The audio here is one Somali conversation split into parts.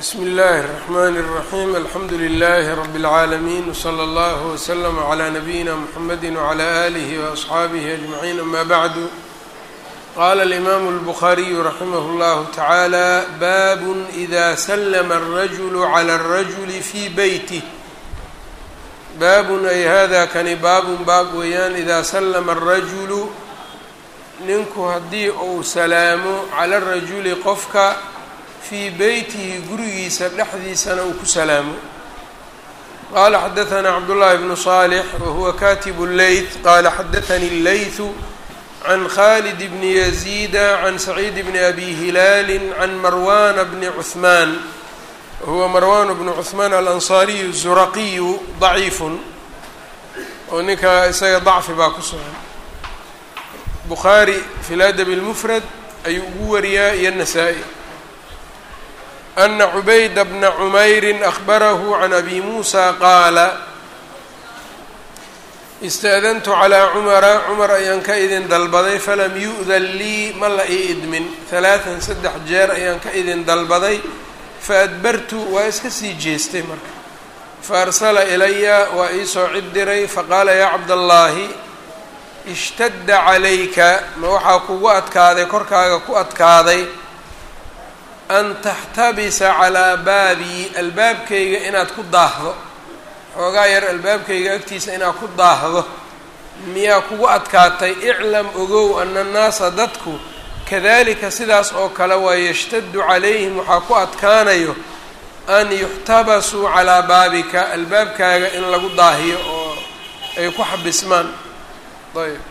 bsmi اllahi الرحmn الرaحيم alxamdu لlh رb العaalمين وslى اllه وslm عlى نabيina mحamedi وعlى آlih وأصxaabih أجمعين ama bعd qala الإmam الbخariي raximh اllah taعalى bab إda slma الrajul عlى الrajul fي beytih baabun ay hada kani baabun baab weeyaan idaa slma الrajulu ninku haddii uu salaamo cala الrajuli qofka fii beytihi gurigiisa dhexdiisana uu ku salaamo qala xadaثna cabdالlahi bnu صالح wahuwa katibu الleyth qala xadaثani الleyثu can khalid bni يزيda can سacيid bni abi hilaali can marwana bni cثman wahuwa marwan bnu cثmaan alanصariyu الzuraqiyu ضaciifu oo ninka isaga ضacfi baa ku sugan bukhaari fi ladab اlmfrad ayuu ugu wariyaa iyo nasaa-i ana cubayda bna cumayri ahbarahu can abi muusa qaala istaadantu calaa cumara cumar ayaan ka idin dalbaday falam yu'dan lii ma la ii idmin halaatan saddex jeer ayaan ka idin dalbaday faadbartu waa iska sii jeestay marka faarsala ilaya waa iisoo cid diray faqaala yaa cabdallaahi ishtadda calayka ma waxaa kugu adkaaday korkaaga ku adkaaday an taxtabisa calaa baabii albaabkayga inaad ku daahdo xoogaa yar albaabkayga agtiisa inaad ku daahdo miyaa kugu adkaatay iclam ogow ana annaasa dadku kadalika sidaas oo kale waa yashtaddu calayhim waxaa ku adkaanayo an yuxtabasuu calaa baabika albaabkaaga in lagu daahiyo oo ay ku xabismaan ayb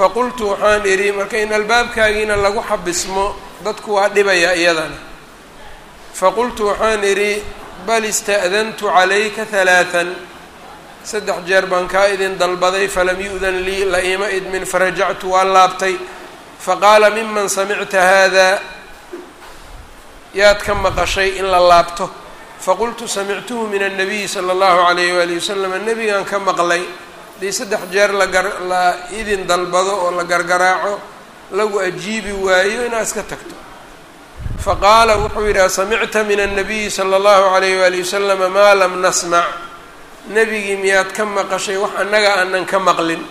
faqultu waxaan idhi marka in albaabkaagiina lagu xabismo dadku waa dhibaya iyadana faqultu waxaan idhi bal ista'dantu calayka halaatan saddex jeer baan kaa idin dalbaday falam yu'dan lii la iima idmin farajactu waa laabtay. Faqaala miman samicta haadaa yaad ka maqashay in la laabto. Faqultu samictuhu min annabiyi sala allahu calayh waali wasalam nebigan ka maqlay haddii saddex jeer lagar la idin dalbado oo la gargaraaco lagu ajiibi waayo inaad iska tagto. Faqaala wuxuu yidhi asamicta min annabiyi sala allahu calayh waali wasalama maa lam nasmac nebigii miyaad ka maqashay wax annaga aanan ka maqlin.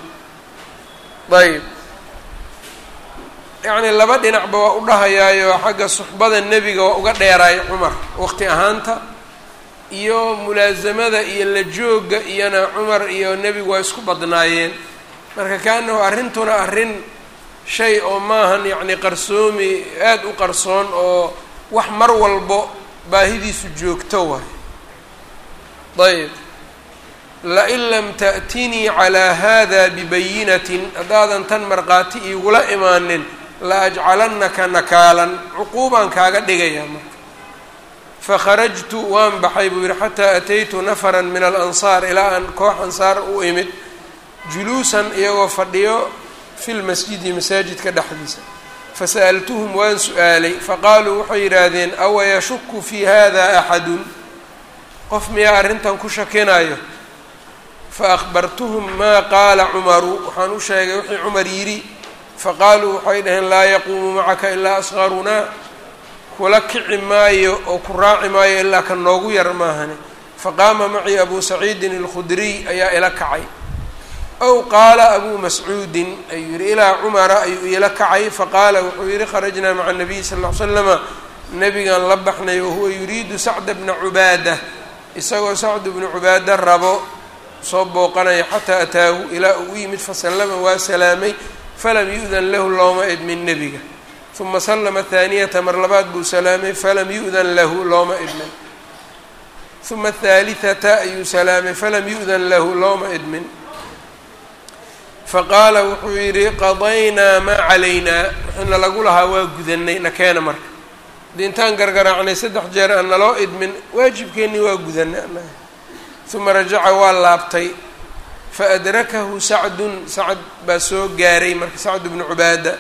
Ayb yacnii laba dhinacba waa u dhahayaayo xagga suxbada nebiga waa uga dheeraay cumar. Waqti ahaanta iyo mulaasamada iyo la jooga iyona cumar iyo nebigu waa isku badnaayeen. Marka kaanahu arrintuna arrin shay oo maahan yacni qarsoomi aada u qarsoon oo wax mar walbo baahidiisu joogto waay. Ayb lain lam ta'tinii calaa hada bibayinatin haddaadan tan markhaati iigula imaanin la ajcalannaka nakaalan cuquubaan kaaga dhigayaa marka fakharajtu waan baxay buu yihi xataa ataytu nafaran min alansaar ilaa aan koox ansaar u imid juluusan iyagoo fadhiyo fi lmasjidi masaajidka dhexdiisa fasa'altuhum waan su'aalay faqaaluu waxay yidhaahdeen awa yashuku fi hada axadun qof miyaa arrintan ku shakinayo faahbartuhum maa qaala cumaru waxaan u sheegay wixii cumar yidhi faqaaluu waxay dhaheen laa yaquumu macaka ilaa asqarunaa kula kici maayo oo ku raaci maayo ilaa ka noogu yar maahane faqaama macii abu saciidin alkhudriy ayaa ila kacay. Ow qaala abuu mascuudin ayuu yihi ilaa cumara ayuu iila kacay. Faqaala wuxuu yihi kharajnaa maca nabiy sal ll slama nabigan la baxnay wahuwa yuriidu sacda bna cubaada. Isagoo sacdu bnu cubaada rabo soo booqanaya xataa ataahu ilaa uu u yimid fasallama waa salaamay falam yu'dan lahu looma idmin nebiga uma sallama haaniyata mar labaad buu salaamay falam yu'dan lahu looma idmin uma athaalihata ayuu salaamay falam yu'dan lahu looma idmin faqaala wuxuu yidhi qadaynaa maa calaynaa wixina lagu lahaa waa gudanay nakeena marka haddii intaan gargaraacnay saddex jeer aan naloo idmin waajibkeennii waa gudanay anaga uma rajaca waa laabtay faadrakahu sacdun sacd baa soo gaaray marka sacd bnu cubaada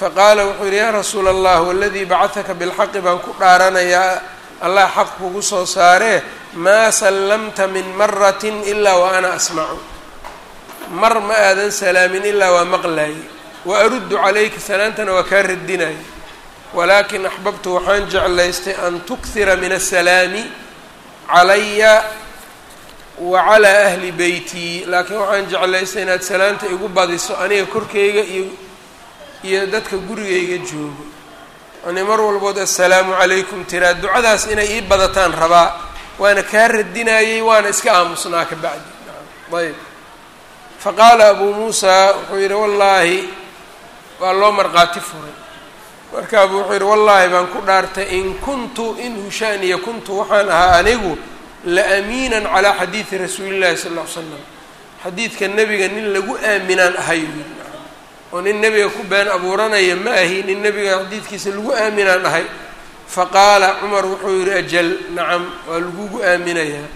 faqaala wuxuu yidhi yaa rasuula allah waladii bacahaka bilxaqi baan ku dhaaranayaa allah xaq kugu soo saaree maa sallamta min maratin ilaa wa ana asmacu mar ma aadan salaamin ilaa waa maqlaayey wa aruddu calayka salaantana waa kaa radinaya walaakin axbabtu waxaan jeclaystay an tukhira min asalaami calaya wa calaa ahli beytii laakiin waxaan jeclaystay inaad salaanta igu badiso aniga korkeyga iyo iyo dadka gurigayga joogo. Ani mar walbood assalaamu calaykum tiraa ducadaas inay ii badataan rabaa. Waana kaa radinayey waana iska aamusnaa ka bacdi. Ayb faqaala abuu muusaa wuxuu yidhi wallaahi waa loo markhaati furay. Marka abuu wuxuu yidhi wallaahi baan ku dhaartay in kuntu in hushaaniya kuntu waxaan ahaa anigu la amiinan calaa xadiidi rasuuli llahi sala ll ly slam xadiidka nebiga nin lagu aaminaan ahay oo nin nebiga ku been abuuranaya ma ahi nin nebiga xadiidkiisa lagu aaminaan ahay. Faqaala cumar wuxuu yidhi ajal nacam waa lagugu aaminayaa.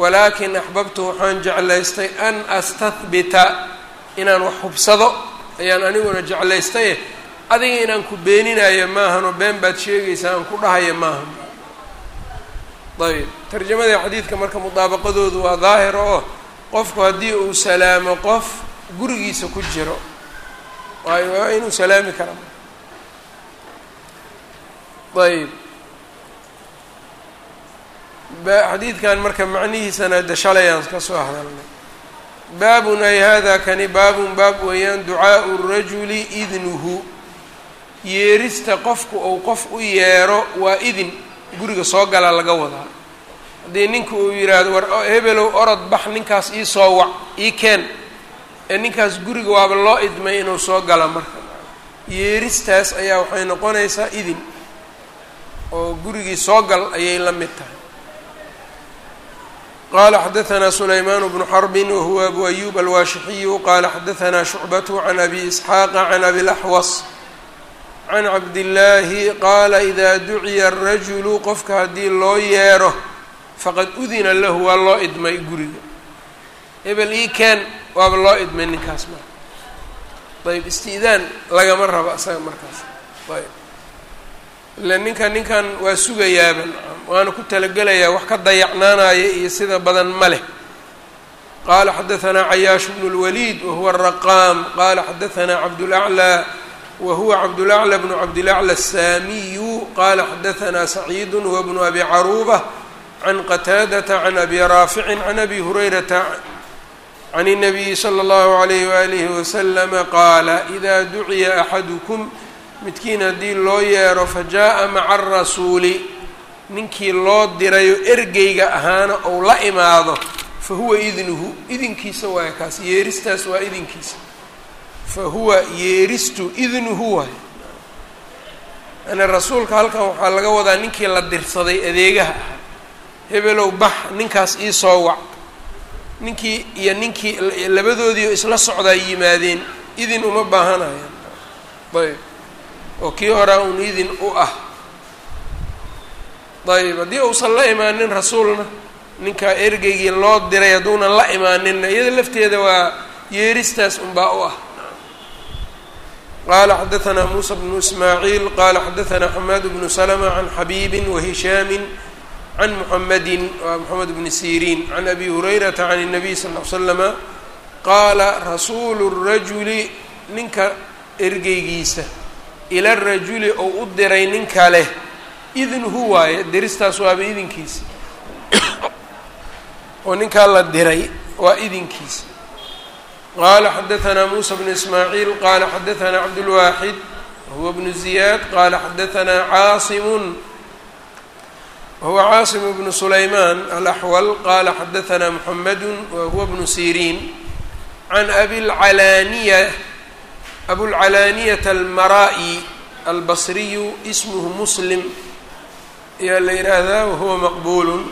Walaakin axbabtu waxaan jeclaystay an astahbita inaan wax hubsado ayaan aniguna jeclaystaye adiga inaan ku beeninayo maahanoo been baad sheegaysaa aan ku dhahaya maahan. Ayb tarjamadii xadiidka marka mudaabaqadoodu waa daahir oo qofku haddii uu salaamo qof gurigiisa ku jiro waayo waa inuu salaami kara ayb xadiidkan marka macnihiisana de shalayaan ka soo hadalnay. Baabun ay hada kani baabun baab weeyaan ducaau rajuli idnuhu. Yeerista qofku uu qof u yeero waa idin. Guriga soo gala laga wadaa. Haddii ninka uu yidhaahdo war hebelow orod bax ninkaas ii soo wac ii keen ee ninkaas guriga waaba loo idmay inuu soo gala marka. Yeeristaas ayaa waxay noqonaysaa idin oo gurigii soo gal ayay la mid tahay. Qala xadaثna sulayman bnu xarbi wahuwa abu ayub alwaashixiyu. Qala xadaثna shucbat can abi isxaaqa can abi laxwas can cabdillaahi qaala ida duciya arajulu qofka haddii loo yeero faqad udina lahu waa loo idmay guriga hebel ii keen waaba loo idmay ninkaas marka ayb isti'daan lagama rabo asaga markaas ayb ila ninkan ninkan waa sugayaaba waana ku talagelayaa wax ka dayacnaanaya iyo sida badan ma leh qala xadaثna cayaash bnu اlwaliid wahuwa الraqaam qala xadaثna cabdulأclى wahuwa cabdulأclى bnu cabdilأclى الsamiyu qala xadaثna saciid huwa bnu abi caruubة can qataadaةa can abi raafici can abi hurayrata can الnabiyi slى اllahu عalayh walihi waslama qaala ida duciya axadukum midkiin haddii loo yeero fajaءa maca الrasuuli ninkii loo dirayo ergeyga ahaana ou la imaado fa huwa idnuhu idinkiisa waay kaas yeeristaas waa idinkiisa fa huwa yeeristu idnuhu waay yani rasuulka halkan waxaa laga wadaa ninkii la dirsaday adeegaha ahaa hebelow bax ninkaas ii soo wac ninkii iyo ninkii labadoodiio isla socdaa yimaadeen idin uma baahanayaan ayb oo kii horaa un idin u ah ayb haddii uusan la imaanin rasuulna ninkaa ergeygii loo diray hadduunan la imaaninna iyada lafteeda waa yeeristaas unbaa u ah qala xadaثna muسى bnu ismaaعiil qala xadaثna xamaad bnu slmة can xabiibi wahishaami can muxamadi waa mxamed bni siriin can abi hurayrata can الnabiy sal ll ly slama qaala rasuulu الrajuli ninka ergeygiisa ila rajuli ou u diray nin kale idnuhu waaye diristaas waaba idinkiisa oo ninkaa la diray waa idinkiisa qala xadaثna muسى bn ismaaعiil qala xadaثna cabdالwaxid wahuwa bnu ziyaad qala xadaثna caasim wahuwa caasim bnu sulaymaan alaxwal qaala xadahanaa muxamadu wahuwa bnu siriin can abilcalaaniya abulcalaaniyata almaraa'i albasriyu ismuhu muslim ayaa la yidhaahdaa wahuwa maqbuulun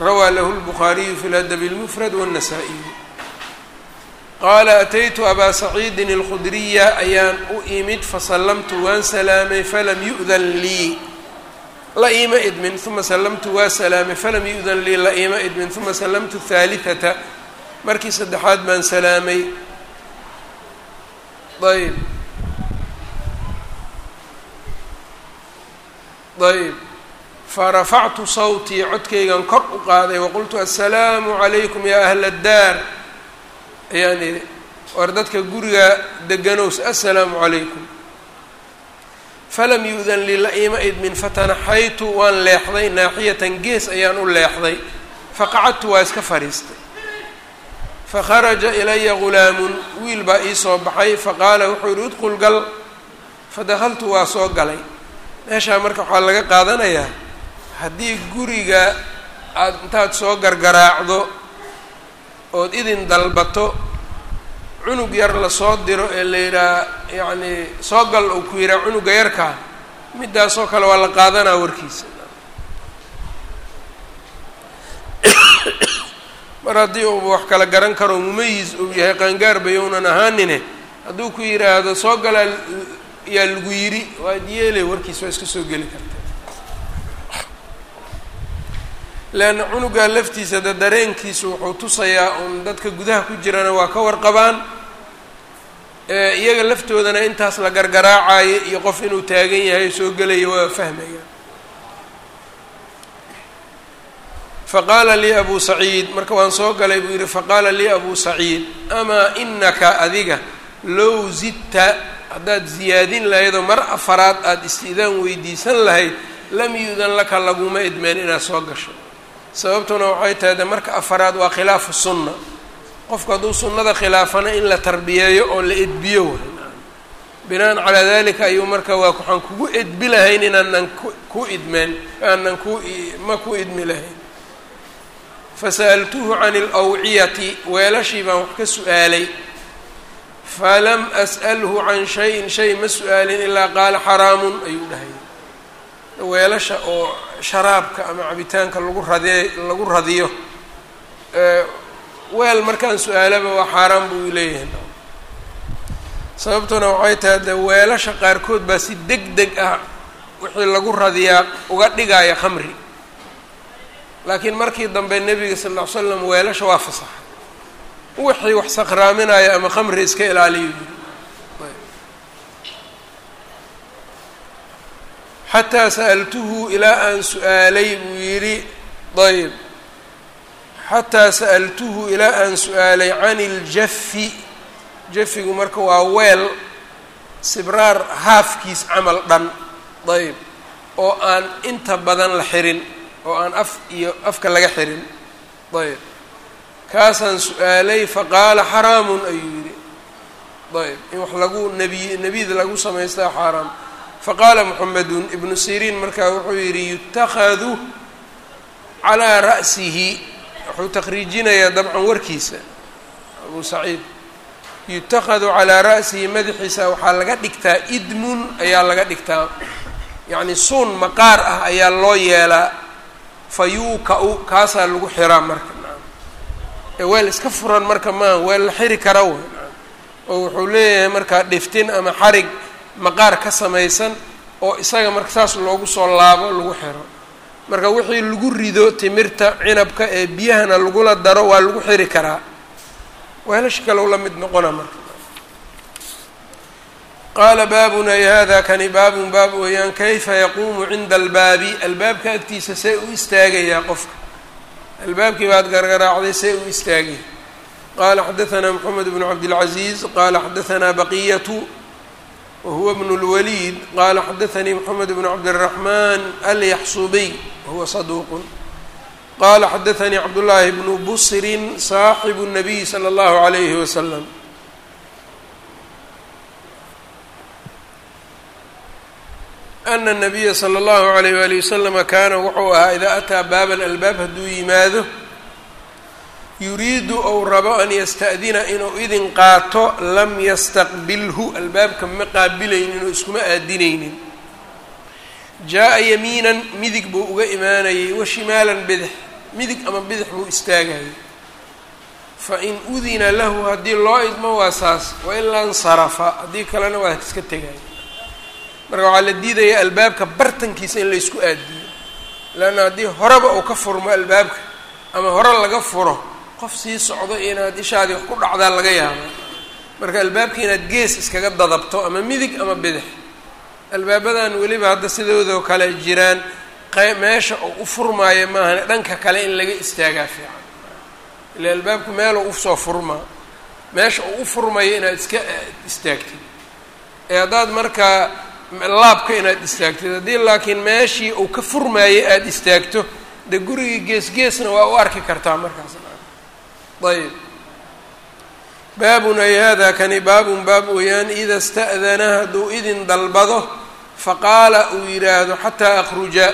rawaa lahu lbukhaariyu fi ladabi اlmufrad wاnasaa'iyu qaala ataytu abaa saciidin alkhudriya ayaan u imid fasallamtu waan salaamay falam yu'dan lii la iima idmin uma sallamtu waa salaamay falam yu'dan lii la iima idmin uma sallamtu haalitata markii saddexaad baan salaamay. Ayb ayb farafactu sawtii codkaygan kor u qaaday waqultu assalaamu calaykum ya ahla addaar. Ayaan idhi war dadka guriga deganows assalaamu calaykum falam yu-dan li la iima idmin fatanaxaytu waan leexday naaxiyatan gees ayaan u leexday. Faqacadtu waa iska fadhiistay fakharaja ilaya gulaamun wiil baa ii soo baxay faqaala wuxuu yihi udqul gal. Fadakaltu waa soo galay. Meeshaa marka waxaa laga qaadanayaa haddii guriga aada intaad soo gargaraacdo ood idin dalbato cunug yar la soo diro ee la yidhaha yacni soo gal uu ku yidhaha cunuga yarkaa midaasoo kale waa la qaadanaa warkiisa. Mar haddii uuba wax kala garan karo mumayis uu yahay qaangaar bayounan ahaanine hadduu ku yidhaahdo soo galaa yaa lagu yidhi waad yeelay warkiis waa iska soo geli karta leanna cunugaa laftiisa de dareenkiisu wuxuu tusayaa uun dadka gudaha ku jirana waa ka warqabaan iyaga laftoodana intaas la gargaraacayo iyo qof inuu taagan yahay soo gelayo waa fahmayaan faqaala lii abu saciid marka waan soo galay buu yidhi faqaala lii abu saciid amaa inaka adiga low zidta haddaad ziyaadin lahaydoo mar afaraad aada istiidaan weydiisan lahayd lam yuudan laka laguma idmeen inaad soo gasho sababtuna waxay tahay de marka afaraad waa khilaafu sunna. Qofku hadduu sunnada khilaafana in la tarbiyeeyo oo la edbiyo way binaan calaa dalika ayuu marka waa waxaan kugu edbi lahayn inaanan ku idmeen aanan ku ma ku idmi lahayn. Fasa'altuhu can alawciyati weelashii baan wax ka su'aalay. Falam as'alhu can shayin shay ma su'aalin ilaa qaala xaraamun ayuu dhahay weelasha oo sharaabka ama cabitaanka lagu radee lagu radiyo weel markaan su'aalaba waa xaaraan buu leeyahay. Sababtuna waxay tahay de weelasha qaarkood baa si deg deg ah wixii lagu radiyaa uga dhigaya khamri. Laakiin markii dambe nebiga sal ll ly slam weelasha waa fasaxay wixii wax sakraaminaya ama khamri iska ilaaliyo xataa sa'altuhu ilaa aan su'aalay buu yidhi ayb xataa sa'altuhu ilaa aan su'aalay can iljafi jafigu marka waa weel sibraar haafkiis camal dhan ayb oo aan inta badan la xirin oo aan af iyo afka laga xirin ayb kaasaan su'aalay faqaala xaraamun ayuu yidhi ayb in wax lagu nebiy nebiyad lagu samaystaa xaaraam faqaala moxamedun ibnu siriin markaa wuxuu yidhi yutakhadu calaa ra'sihi. Wuxuu takriijinayaa dabcan warkiisa abu saciid. Yutakhadu calaa ra'sihi madaxiisa waxaa laga dhigtaa idmun ayaa laga dhigtaa. Yacni suun maqaar ah ayaa loo yeelaa. Fa yuuka-u kaasaa lagu xiraa marka. Ee weel iska furan marka maaha weel la xiri kara oo wuxuu leeyahay markaa dhiftin ama xarig maqaar ka samaysan oo isaga marka saas loogu soo laabo lagu xiro. Marka wixii lagu rido timirta cinabka ee biyahana lagula daro waa lagu xiri karaa. Weelasha kalow la mid noqona marka. Qaala baabuna hada kani baabun baab weeyaan kayfa yaquumu cinda albaabi? Albaabka agtiisa see u istaagayaa qofka. Albaabkii baad gargaraacday see u istaagay qaala xadaanaa moxamed bnu cabdilcaziiz qaala xadaanaa baqiyatu wahuwa bnu اlwaliid qaala xadaanii moxamed bnu cabdiraxman alyaxsubiy wahuwa saduuqun qala xadaanii cabdullaahi bnu busrin saaxibu الnabiy salى اllahu عalayhi wasalam ana الnabiya slى اllahu عalayh wali waslama kaana wuxuu ahaa idaa ataa baaban albaab hadduu yimaado yuriidu ou rabo an yasta'dina inuu idin qaato lam yastaqbilhu albaabka ma qaabilaynin oo iskuma aadinaynin. Jaa-a yamiinan midig buu uga imaanayay wa shimaalan bidix midig ama bidix buu istaagayay. Fa in udina lahu haddii loo idmo waa saas wa ilaa insarafa haddii kalena waa iska tegaya marka waxaa la diidaya albaabka bartankiisa in laysku aadiyo. Leanna haddii horeba uu ka furmo albaabka ama hore laga furo qof sii socdo inaad ishaadii wax ku dhacdaa laga yaaba marka albaabka inaad gees iskaga dadabto ama midig ama bidix. Albaabadan weliba hadda sidoodoo kale jiraan meesha oo u furmaayo maahane dhanka kale in laga istaagaa fiican. Ila albaabku meeluu u soo furmaa meesha uu u furmayo inaad iska istaagtid. Ee haddaad markaa laabka inaad istaagtid haddii laakiin meeshii uu ka furmaayay aada istaagto dee gurigii gees-geesna waa u arki kartaa markaas ayb baabun ay hada kani baabun baab weeyaan ida sta'dana hadduu idin dalbado faqaala uu yidhaahdo xataa akhruja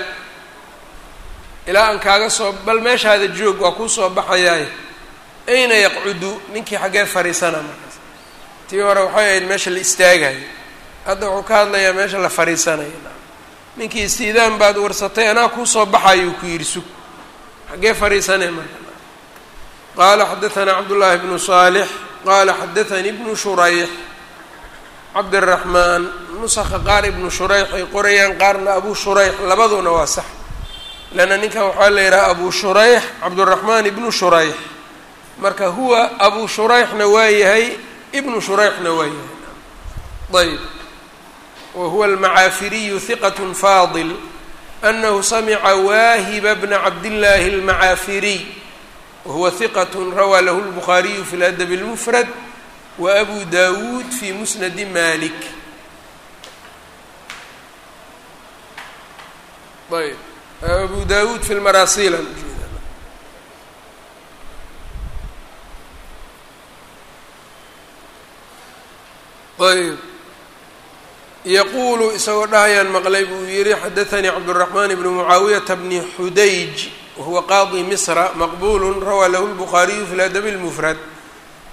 ilaa aan kaaga soo bal meeshaada joog waa kuu soo baxayaay ayna yaqcudu ninkii xaggee fariisana markaas tii hore waxay ahayd meesha la istaagayo hadda wuxuu ka hadlayaa meesha la fariisanaya ninkii istiidaan baad warsatay anaa kuu soo baxayuu ku yidhi sug xaggee fariisanay marka qaala xadaثana cabdullaahi bnu صaalix qaala xadaثanii bnu shurayx cabdالraxmaan nusaka qaar ibnu shurayx ay qorayaan qaarna abu shurayx labaduna waa sax leanna ninkan waxaa la yidhaha abu shurayx cabdالraxmaan ibnu shurayx marka huwa abu shurayxna waa yahay ibnu shurayxna waa yahay ayb wa huwa almacaafiriyu hiqat faadil anahu samica waahiba bna cabdillaahi almacaafiriy wahuwa hiqat rawaa lahu lbukhaariyu fi ladab اlmufrad wa abu dawuud fi musnadi malik ayb abu dawuud fi lmarasiil ayb yaquulu isagoo dhahayaan maqlay buu yihi xadaanii cabdالraxmaan bn mucaawiyata bni xudayj wahuwa qaadi misra maqbulu rawaa lahu lbukhaariyu fi ladabi lmufrad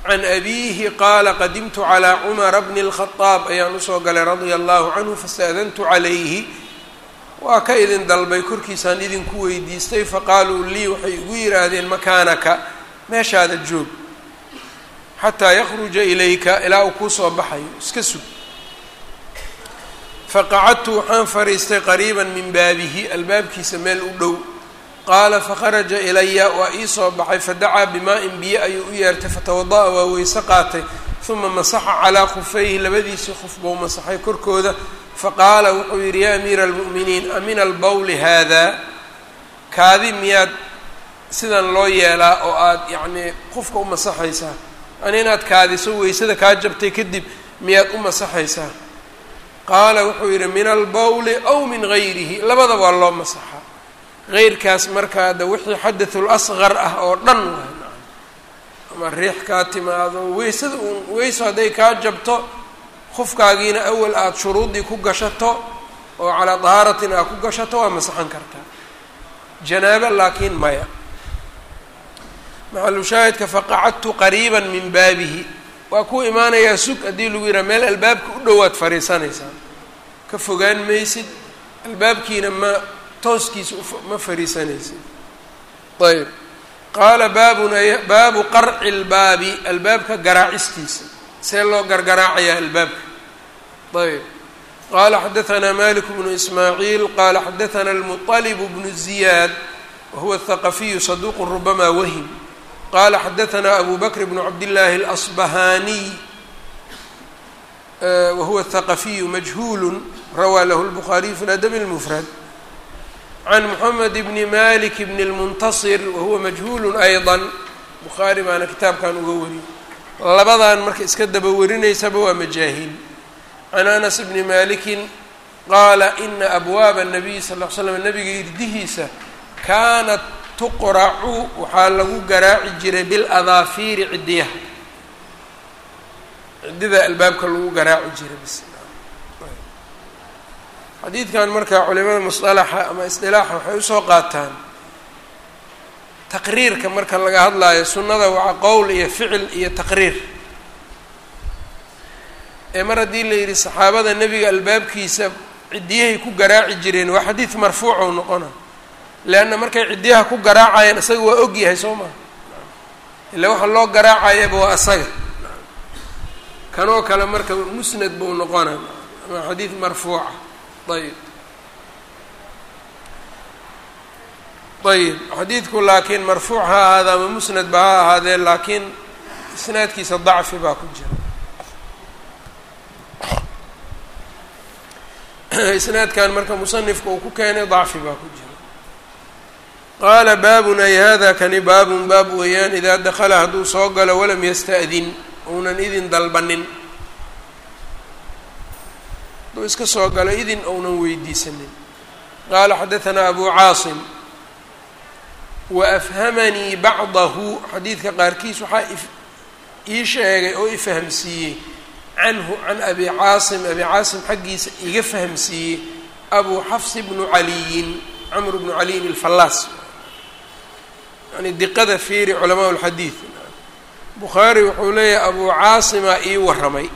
can abiihi qaala qadimtu calaa cumara bni lkhadaab ayaan u soo galay radia allahu canhu fastaadantu calayhi waa ka idin dalbay korkiisaan idinku weydiistay faqaaluu lii waxay igu yidhaahdeen makaanaka meeshaada joog xataa yakhruja ilayka ilaa uu kuu soo baxayo iska sug faqacadtu waxaan fadhiistay qariiban min baabihi albaabkiisa meel u dhow qaala fakharaja ilaya waa ii soo baxay fadacaa bimaa-in biyo ayuu u yeertay fatawada-a waa weyse qaatay uma masaxa calaa khufayhi labadiisii khuf buu masaxay korkooda faqaala wuxuu yidhi yaa amiira almu'miniin amina albawli haadaa kaadi miyaad sidan loo yeelaa oo aada yacnii qofka u masaxaysaa? Yani inaad kaadiso weysada kaa jabtay kadib miyaad u masaxaysaa? Qaala wuxuu yidhi min albawli aw min gayrihi labada waa loo masaxaa geyrkaas markaa de wixii xadathul asqar ah oo dhan waay ama riix kaa timaado weysada uun weyso hadday kaa jabto qofkaagiina awal aada shuruudii ku gashato oo calaa dahaaratin aad ku gashato waa masaxan kartaa janaabo laakiin maya. Maxalushaahidka faqacadtu qariiba min baabihi. Waa ku imaanayaa sug haddii lagu yidhaha meel albaabka u dhowaad fariisanaysaa. Ka fogaan maysid albaabkiina ma tooskiisa ma fariisanaysid ayb qaala baabun baabu qarci lbaabi albaabka garaacistiisa see loo gargaraacayaa albaabka ayb qaala xadaثna malik bnu ismaaciil qaala xadaثna اlmuطalib bnu ziyaad wahuwa الthaqafiyu saduq rubama wahim qala xadaثna abu bakr bn cabdillaahi اlasbahaniy wahuwa الthaqafiyu majhuul rawaa lahu اlbukhaariyu fi ladab اlmufrad can moxamed bni malik bni اlmuntasir wahuwa majhuul ayضa bukhaari baana kitaabkan uga wariyey labadan marka iska daba warinaysaba waa majaahil can anas bni malikin qaala ina abwaaba الnabiy sal ll l slam nabiga irdihiisa kaanat tuqracu waxaa lagu garaaci jiray biladaafiiri cidiyaha cidida albaabka lagu garaaci jiray bis xadiidkan marka culimada musalaxa ama isdilaaxa waxay u soo qaataan taqriirka marka laga hadlaayo sunnada waa qowl iyo ficil iyo taqriir. Ee mar haddii la yidhi saxaabada nebiga albaabkiisa cidiyahay ku garaaci jireen waa xadiid marfuucou noqona leanna markay ciddiyaha ku garaacayaan isaga waa og yahay soo maha ila waxa loo garaacayaba waa asaga. Kanoo kale marka musnad buu noqona ama xadiid marfuuca ayb ayb xadiidku laakiin marfuuc ha ahaada ama musnad ba ha ahaadee laakiin isnaadkiisa dacfi baa ku jira isnaadkan marka musanifka uu ku keenay dacfi baa ku jira qaala baabun ay hada kani baabun baab weeyaan idaa dakala hadduu soo galo walam yasta'din ounan idin dalbanin hadduu iska soo galo idin ounan weydiisanin. Qaala xadahanaa abu caasim wa afhamanii bacdahu. Xadiidka qaarkiis waxaa ii sheegay oo i canhu can abi caasim. Abi caasim xaggiisa iga fahamsiiyey abu xafs bnu caliyin camr bnu caliyin alfallaas. Yani diqada fiiri culamaa lxadiid bukhaari wuxuu leeyahay abu caasima ii warramay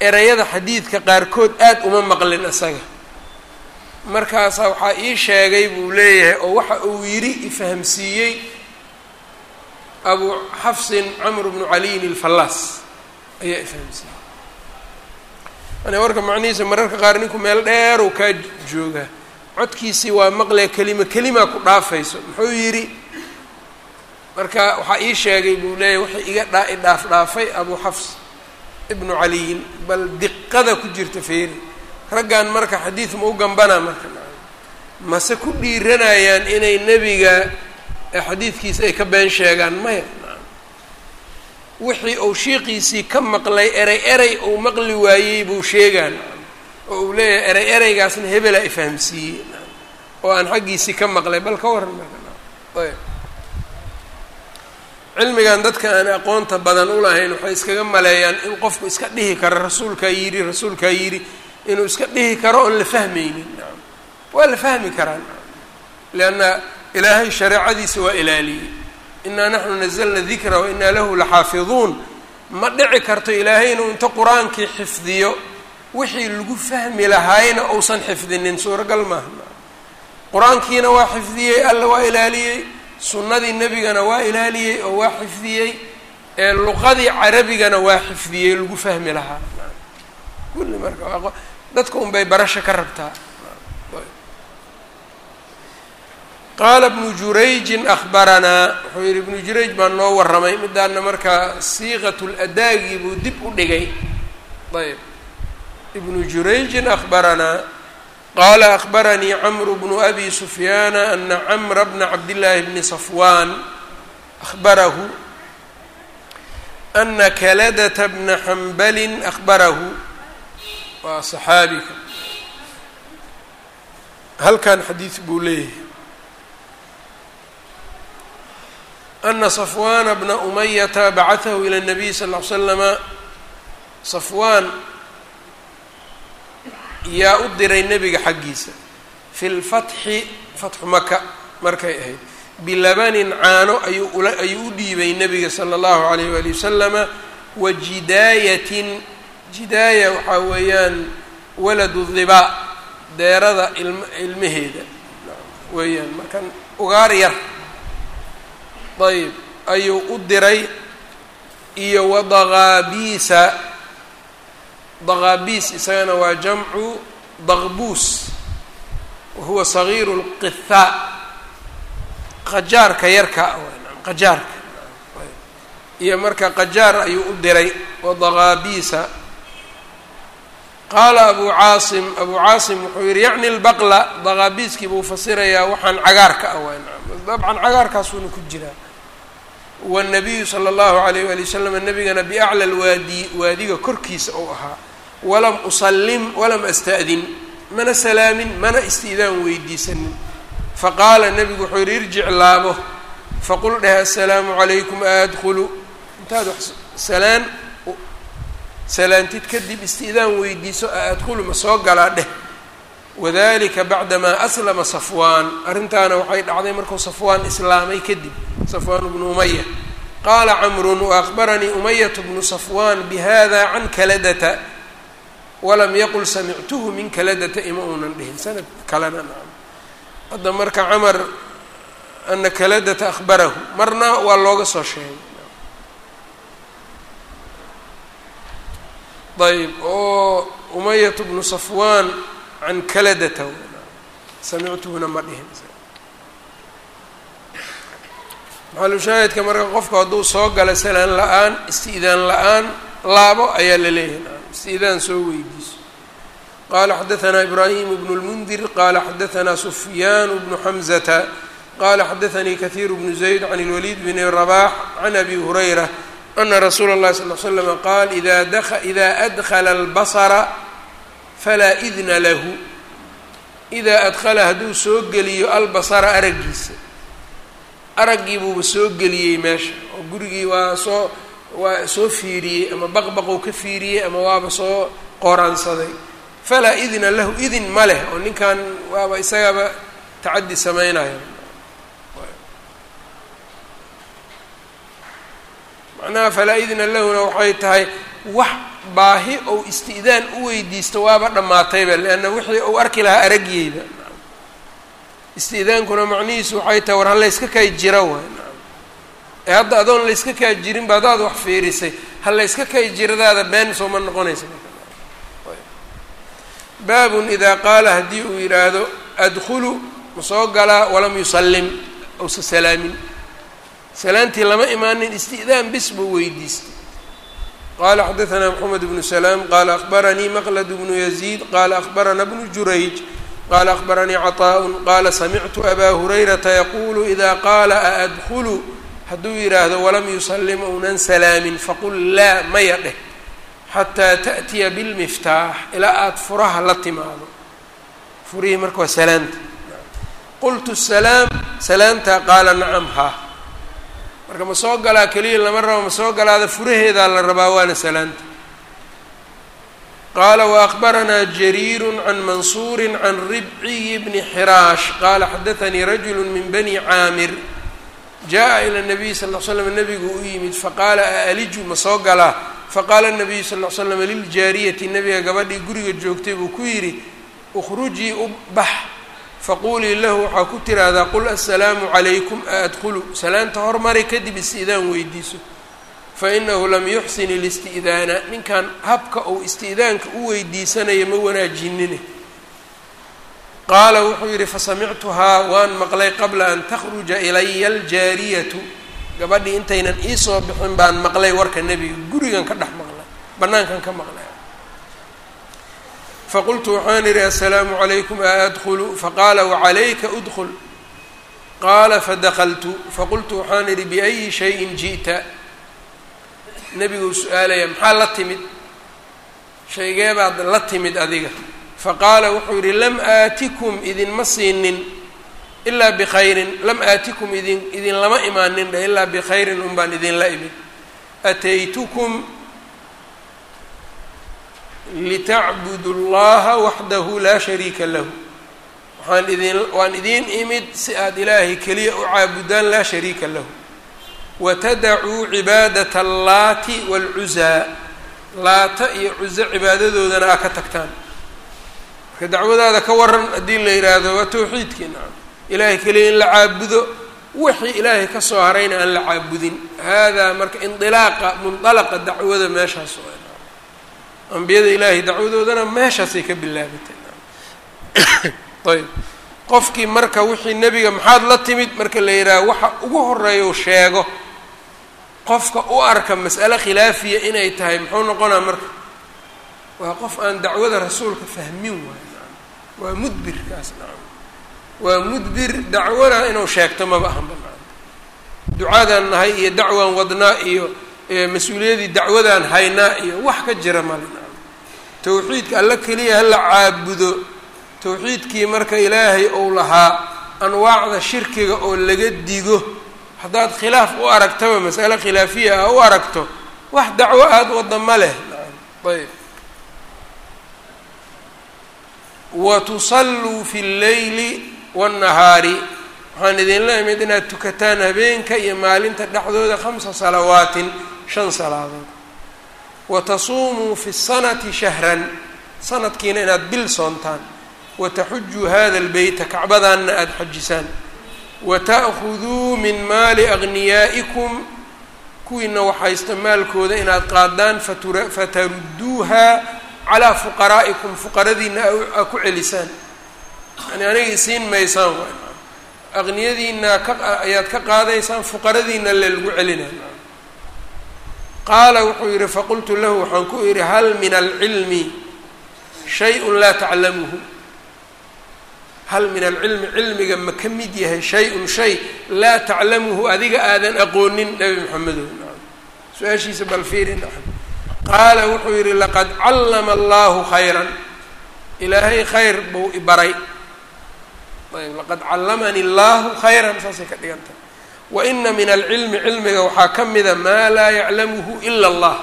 erayada xadiidka qaarkood aad uma maqlin isaga markaasaa waxaa ii sheegay buu leeyahay oo waxa uu yidhi ifahamsiiyey abu xafsin camr bnu caliyin alfallaas. Ayaa ifahamsiiyey. Yani warka macnihiisa mararka qaar ninku meel dheerow kaa joogaa codkiisii waa maqlee kelima kelimaa ku dhaafayso. Muxuu yidhi marka waxaa ii sheegay buu leeyahy wixii iga dhaa i dhaaf dhaafay abu xafs ibnu caliyin bal diqada ku jirta feeri raggan marka xadiid ma u gambanaa marka. Mase ku dhiiranayaan inay nebiga xadiidkiisa ay ka been sheegaan? Maya wixii uu shiiqiisii ka maqlay erey erey uu maqli waayey buu sheegaan. Oo uu leeyahay erey ereygaasna hebelaa ifahamsiiyey oo aan xaggiisii ka maqlay bal ka waran marka cilmigan dadka aan aqoonta badan u lahayn waxay iskaga maleeyaan in qofku iska dhihi karo rasuulkaa yidhi rasuulkaa yidhi inuu iska dhihi karo oon la fahmaynin. Waa la fahmi karaa lianna ilaahay shareecadiisa waa ilaaliyey. Inaa naxnu nazalna dikra wa inaa lahu laxaafiduun. Ma dhici karto ilaahay inuu inta qur'aankii xifdiyo wixii lagu fahmi lahaayna uusan xifdinin. Suuragal maaha. Qur'aankiina waa xifdiyey alla waa ilaaliyey sunnadii nebigana waa ilaaliyey oo waa xifdiyey ee luqadii carabigana waa xifdiyey lagu fahmi lahaa. Kulli marka dadka un bay barasha ka rabtaa. Qaala bnu jurayjin ahbaranaa wuxuu yihi ibnu jurayj baa noo warramay midaana markaa siiqat ladaagii buu dib u dhigay. Ayb ibnu jurayjin ahbaranaa qaala ahbaranii camru bnu abi sufyaana ana camra bna cabdillaahi bni safwaan ahbarahu ana kaladata bna xambalin ahbarahu waa saxaabika halkan xadiid buu leeyahay ana safwaana bna umayata bacatahu ila nabiy sal ly slama safwaan yaa u diray nebiga xaggiisa. Fi lfatxi fatxu maka markay ahayd. Bilabanin caano ayuu u dhiibay nebiga sala allahu alayh waali wasalama wa jidaayatin jidaaya waxaa weeyaan waladu dhibaa deerada ilm ilmaheeda. Weeyaan markan ugaar yar. Ayb ayuu u diray iyo wadaqaabiisa daqaabiis isagana waa jamcu daqbuus. Wahuwa sagiiru lqithaa qajaarka yarka qajaarka. Iyo marka qajaar ayuu u diray wadaqaabiisa qaala abu caasim abu caasim wuxuu yihi yacni lbaqla daqaabiiskii buu fasirayaa waxaan cagaarka ah waa dabcan cagaarkaasuuna ku jiraa wanabiyu sala allahu alayh waali wasalam nabigana biacla lwaadi waadiga korkiisa ou ahaa walam usallim walam asta'din mana salaamin mana istiidaan weydiisanin. Faqaala nebigu wuxuu yihi irjic laabo. Faqul dheh assalaamu calaykum aadkhulu. Intaad salaan salaantid kadib istiidaan weydiiso a adkhulu ma soo galaa dheh. Wadalika bacdamaa aslama safwaan. Arrintaana waxay dhacday markuu safwaan islaamay kadib safwaan bnu umaya qaala camrun waakbaranii umayat bnu safwaan bihada can kaladata walam yaqul samictuhu min kaladata ima uunan dhihin. Sanad kalena nacam hadda marka camar ana kaladata ahbarahu marna waa looga soo sheegay. Ayb oo umayat bnu safwaan can kaladata samictuhuna ma dhihin. Maxalushaahidka marka qofku hadduu soo gala salaan la'aan isti'daan la'aan laabo ayaa la sidaan soo weydiiso. Qaala xadaanaa ibraahim bnu lmundir qaala xadaanaa sufyaan bnu xamzata qaala xadaanii kahiir bnu zayd can اlwaliid bn rabax can abi hurayra ana rasuula اllahi sal l slama qaal ida adkhala albasra falaa idna lahu. Idaa adkhala hadduu soo geliyo albasara araggiisa. Araggii buuba soo geliyey meesha oo gurigii waa soo waa soo fiiriyey ama baqbaqou ka fiiriyey ama waaba soo qooraansaday falaa idna lahu idin ma leh oo ninkan waaba isagaba tacaddi sameynaya. Macnaha falaa idna lahuna waxay tahay wax baahi ou isti'daan u weydiisto waaba dhammaatayba leanna wixii uu arki lahaa aragyeyba isti'daankuna macnihiisu waxay tahay war hallayska kay jira waay ee hadda adoon layska kaa jirin ba hadaad wax fiirisay hallayska kay jiradaada been sooma noqonaysa baabun idaa qaala haddii uu yidhaahdo adkhulu ma soo galaa walam yusallim awsa salaamin salaantii lama imaanin isti'daan bis buu weydiistay qala xadaثna mxamed bnu slaam qala akhbaranii maqlad bnu yaziid qala akhbarana bnu jurayj qala akhbaranii caطaaء qala samictu abaa hurayrata yaqulu ida qaala aadkulu hadduu yidhaahdo walam yusalim ounan salaamin faqul laa maya dheh. Xataa taأtiya bilmiftaax ilaa aada furaha la timaado. Furihii marka waa salaanta. Qultu salaam. Salaamta qaala nacam ha. Marka ma soo galaa keliya lama rabo ma soo galaada furaheedaa la rabaa waana salaanta. Qaala waأkbaranaa jariiru can mansuuri can ribciyi bni xiraash. Qaala xadaanii rajulu min bani caamir jaa-a ila nabiyi sal l slam nabigu u yimid faqaala aaliju ma soo galaa faqaala nabiyu sal l slam liljaariyati nebiga gabadhii guriga joogtay buu ku yidhi ukhrujii u bax faquulii lahu waxaa ku tiraahdaa qul assalaamu calaykum aadkhulu salaanta hormari kadib isti'daan weydiiso. Fa fainahu lam yuxsin ilisti'daana ninkan habka uu isti'daanka u weydiisanaya ma wanaajinine qaala wuxuu yidhi fasamictuhaa waan maqlay qabla an takhruja ilaya aljaariyatu. Gabadhii intaynan iisoo bixin baan maqlay warka nebiga. Gurigan ka dhex maqlay bannaankan ka maqlay. Faqultu waxaan idhi assalaamu calaykum a adkhulu? Faqaala wacalayka udkul qaala fadakaltu faqultu waxaan idhi biayi shayin ji'ta. Nebiguu su'aalaya maxaa la timid? Shaygee baad la timid adiga faqaala wuxuu yidhi lam aatikum idinma siinin ilaa bikhayrin lam aatikum idin idinlama imaanin dheh ilaa bikhayrin un baan idinla imid. Ataytukum litacbudu llaha waxdahu laa shariika lahu. Waxaan idin waan idiin imid si aada ilaahay keliya u caabudaan laa shariika lahu. Watadacuu cibaadata allaati waalcuzaa laata iyo cuso cibaadadoodana aa ka tagtaan marka dacwadaada ka waran haddii la yidhaahdo waa tawxiidkii nacam. Ilaahay keliya in la caabudo wixii ilaahay ka soo harayna aan la caabudin. Haadaa marka indilaaqa mundalaqa dacwada meeshaas waa ambiyada ilaahay dacwadoodana meeshaasay ka bilaabatay ayb qofkii marka wixii nebiga maxaad la timid marka la yidhaaho waxa ugu horreeya u sheego. Qofka u arka mas'ale khilaafiya inay tahay muxuu noqonaa marka? Waa qof aan dacwada rasuulka fahmin waayo waa mudbirkaas nacam. Waa mudbir dacwana inuu sheegto maba ahanba nacam. Ducaadaan nahay iyo dacwaan wadnaa iyo mas'uuliyadii dacwadaan haynaa iyo wax ka jira male nacam. Tawxiidka alla keliya hala caabudo tawxiidkii marka ilaahay ou lahaa anwaacda shirkiga oo laga digo haddaad khilaaf u aragtaba mas'ale khilaafiya ah u aragto wax dacwo aada wadda ma leh nacam. Ayb wa tusalluu fi lleyli waannahaari waxaan idinla imid inaad tukataan habeenka iyo maalinta dhexdooda khamsa salawaatin shan salaadood. wa tasuumuu fi sanati shahran sanadkiina inaad bil soontaan. wa taxujuu hada lbeyta kacbadaanna aada xajisaan. wa ta'khuduu min maali agniyaa'ikum kuwiina waxaysta maalkooda inaad qaadaan fatura fatarudduuha calaa fuqaraa'ikum fuqaradiina aa ku celisaan. Yani aniga isiin maysaan aqniyadiina ka ayaad ka qaadaysaan fuqaradiina le lagu celinaa qaala wuxuu yidhi faqultu lahu waxaan ku idhi hal min alcilmi shay-un laa taclamuhu. Hal min alcilmi cilmiga ma ka mid yahay shay-un shay laa taclamuhu adiga aadan aqoonin nebi maxamedow su'aashiisa bal fiiri qaala wuxuu yidhi laqad callama allahu khayran. Ilaahay khayr buu ibaray ayb laqad callamani allahu khayran saasay ka dhigan tahay wa ina min alcilmi cilmiga waxaa ka mida maa laa yaclamuhu ila allah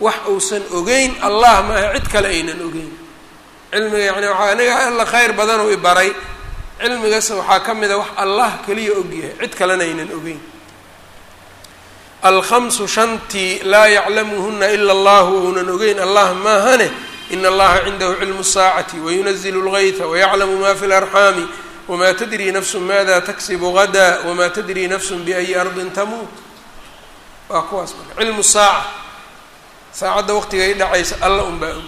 wax uusan ogeyn allah maaha cid kale aynan ogeyn. Cilmiga yani waaa aniga alla khayr badan uu ibaray cilmigaas waxaa ka mida wax allah keliya ogyahay cid kalena aynan ogeyn alkhamsu shantii laa yaclamuhuna ila allahu ounan ogeyn allah maahane ina allaha cindahu cilmu saacati wayunazilu lgayta wayaclamu ma fi larxaami wma tadri nafsu maada taksibu gada wma tadri nafsu biayi ardin tamuut. Waa kuwaas marka cilmu saaca. Saacadda waqtigay dhacaysa alla unbaa og.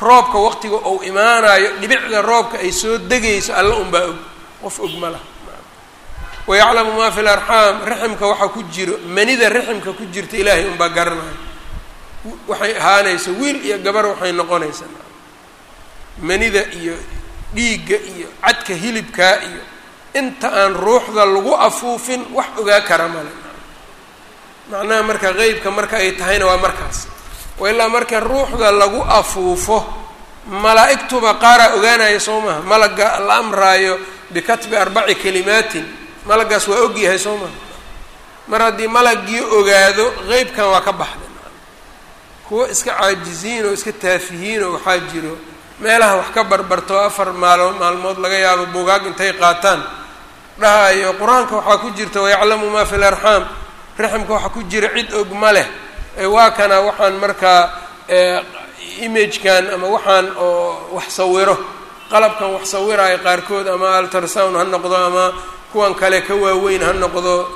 Roobka waktiga ou imaanayo dhibicda roobka ay soo degayso alla unbaa og. Qof og ma laha wayaclamu ma fi larxaam raximka waxaa ku jiro manida raximka ku jirta ilaahay unbaa garanayo waxay ahaanaysa wiil iyo gabar waxay noqonaysaa manida iyo dhiigga iyo cadka hilibkaa iyo inta aan ruuxda lagu afuufin wax ogaa kara male macnaha marka qeybka marka ay tahayna waa markaas wa ilaa marka ruuxda lagu afuufo malaa'igtuba qaaraa ogaanaya soo maha malaga la amraayo bikatbi arbaci kalimaatin malagaas waa ogyahay soo maha mar haddii malagii ogaado qeybkan waa ka baxday. Kuwo iska caajiziin oo iska taafihiin oo waxaa jiro meelaha wax ka barbarto afar maalo maalmood laga yaabo bugaag intay qaataan. Dhahayo qur'aanka waxaa ku jirta wayaclamu maa fi larxaam raximka waxaa ku jira cid og ma leh. Waa kana waxaan markaa imagekan ama waxaan oo wax sawiro. Qalabkan wax sawiraayo qaarkood ama altrasound ha noqdo ama kuwan kale ka waaweyn ha noqdo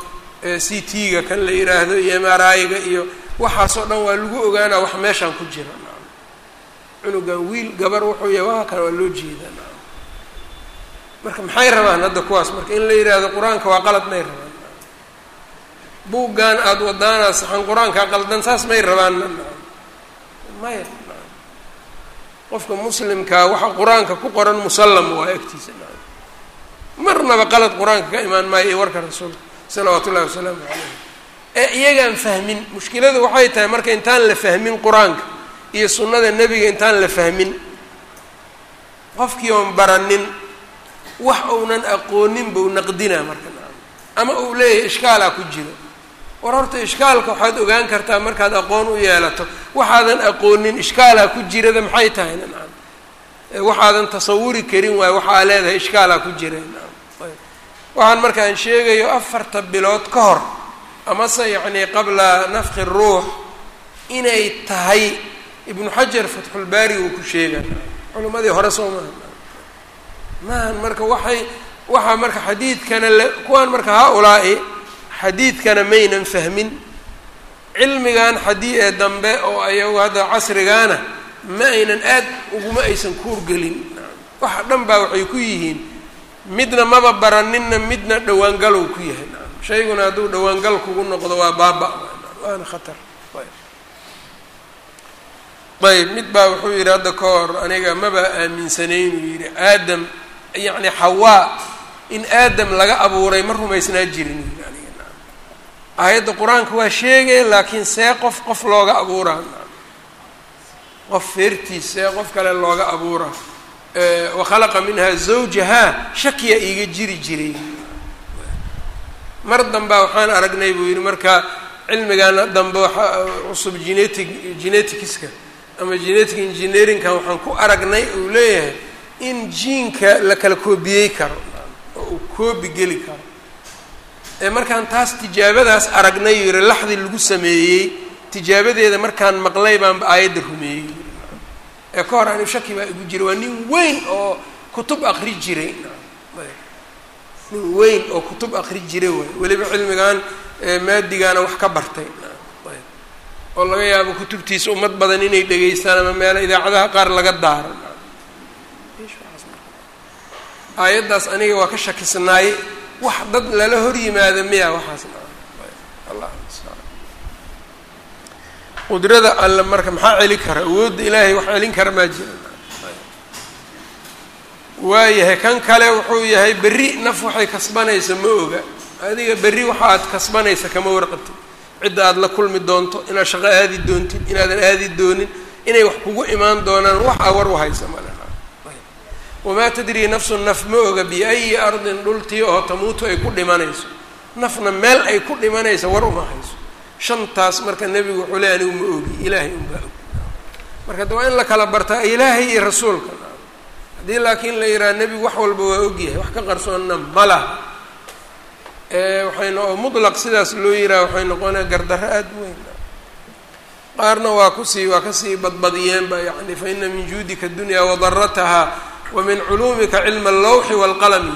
c t-ga kan la yiraahdo iyo mri-ga iyo waxaasoo dhan waa lagu ogaanaa wax meeshaan ku jira. Cunugan wiil gabar wuxuu yahay waa kan waa loo jeedaa. Marka maxay rabaan hadda kuwaas? Marka in la yidhaahdo qur'aanka waa qalad may rabaan. Buuggan aada wadaanaa saxan qur'aankaa qaldan saas may rabaan maya qofka muslimkaa waxa qur'aanka ku qoran musallam waa agtiisa marnaba qalad qur'aanka ka imaan maayo iyo warka rasuulka salawaatu ullahi wasalaamu calayh ee iyagaan fahmin mushkiladu waxay tahay marka intaan la fahmin qur'aanka iyo sunnada nebiga intaan la fahmin qofkii oon baranin wax uunan aqoonin buu naqdinaa marka. Ama uu leeyahay ishkaalaa ku jiro. War horta ishkaalka waxaad ogaan kartaa markaad aqoon u yeelato. Waxaadan aqoonin ishkaalaa ku jirada maxay tahay waxaadan tasawuri karin waayo waxaa leedahay ishkaalaa ku jira waxaan markaan sheegayo afarta bilood ka hor amase yacni qabla nafki ruux inay tahay ibnu xajar fatxulbaari uu ku sheega culimadii hore soo maaha maahan marka waxay waxaa marka xadiidkana la kuwaan marka haa-ulaa'i xadiidkana maynan fahmin. Cilmigan xadii ee dambe oo ayagu hadda casrigaana ma aynan aad uguma aysan kuurgelin waxa dhan baa waxay ku yihiin midna maba baraninna midna dhawaangalow ku yahay. Shayguna hadduu dhawaangal kugu noqdo waa baaba. Waana khatar. Ayb mid baa wuxuu yidhi hadda ka hor aniga maba aaminsanayn uu yidhi aadam yacni xawaa in aadam laga abuuray ma rumaysnaa jirin. Aayadda qur'aanka waa sheegaya laakiin see qof qof looga abuuraa. Qof feertiis see qof kale looga abuuraa wakhalaqa minha zawjahaa shakiya iiga jiri jiray. Mar dambaa waxaan aragnay buu yidhi marka cilmigan dambe cusub genetic geneticska ama genetic engineeringkan waxaan ku aragnay uu leeyahay in jiinka la kala koobiyey karo oo uu koobi geli karo. Ee markaan taas tijaabadaas aragnay yiri laxdii lagu sameeyey tijaabadeeda markaan maqlay baanba aayadda rumeeyey ee ka hor anigu shaki baa igu jira waa nin weyn oo kutub akri jiray. Nin weyn oo kutub akri jiray waay. Weliba cilmigan maadigaana wax ka bartay. Oo laga yaabo kutubtiisa ummad badan inay dhegaystaan ama meelo idaacadaha qaar laga daaro. Aayaddaas aniga waa ka shakisnaay wax dad lala hor yimaada miya waxaas qudrada alle marka maxaa celi kara? Awoodda ilaahay wax celin kara maa jira waayahay kan kale wuxuu yahay berri naf waxay kasbanaysa ma oga. Adiga berri waxa aad kasbanaysa kama warqabtid cidda aada la kulmi doonto inaad shaqo aadi doontid inaadan aadi doonin inay wax kugu imaan doonaan wax a war u haysa male wamaa tadrii nafsun naf ma oga biayi ardin dhultii oo tamuutu ay ku dhimanayso. Nafna meel ay ku dhimanaysa war uma hayso shantaas marka nebigu wuxuu le anigu ma ogi ilaahay unbaa og marka de waa in la kala bartaa ilaahay iyo rasuulka. Haddii laakiin la yidhaha nebigu wax walba waa ogyahay wax ka qarsoonna ma laha waxayna oo mutlaq sidaas loo yiraha waxay noqonaya gardarro aada u weyn. Qaarna waa ku sii waa ka sii badbadiyeenba yani fa ina min juudika dunya wadarataha wa min culuumika cilma allawxi waalqalami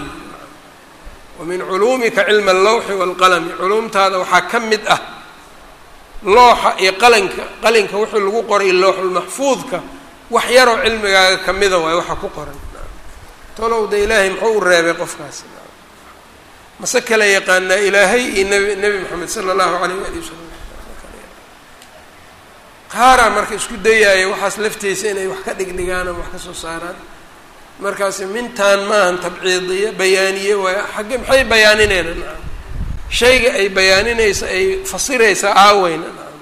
wa min culuumika cilma allawxi waalqalami culuumtaada waxaa ka mid ah looxa iyo qalanka qalinka wixii lagu qoray looxulmaxfuudka wax yaroo cilmigaaga kamida waay waxa ku qoran. Tolow de ilaahay muxuu u reebay qofkaas mase kala yaqaanaa ilaahay iyo nbi nebi moxamed sala allahu alayh waali wasalam qaaraa marka isku dayaaya waxaas laftiisa inay wax ka dhigdhigaan ama wax ka soo saaraan. Markaasi mintaan maahan tabciidiye bayaaniye waay xagge maxay bayaaninayna nacam shayga ay bayaaninaysa ay fasiraysaa aaweyna nacam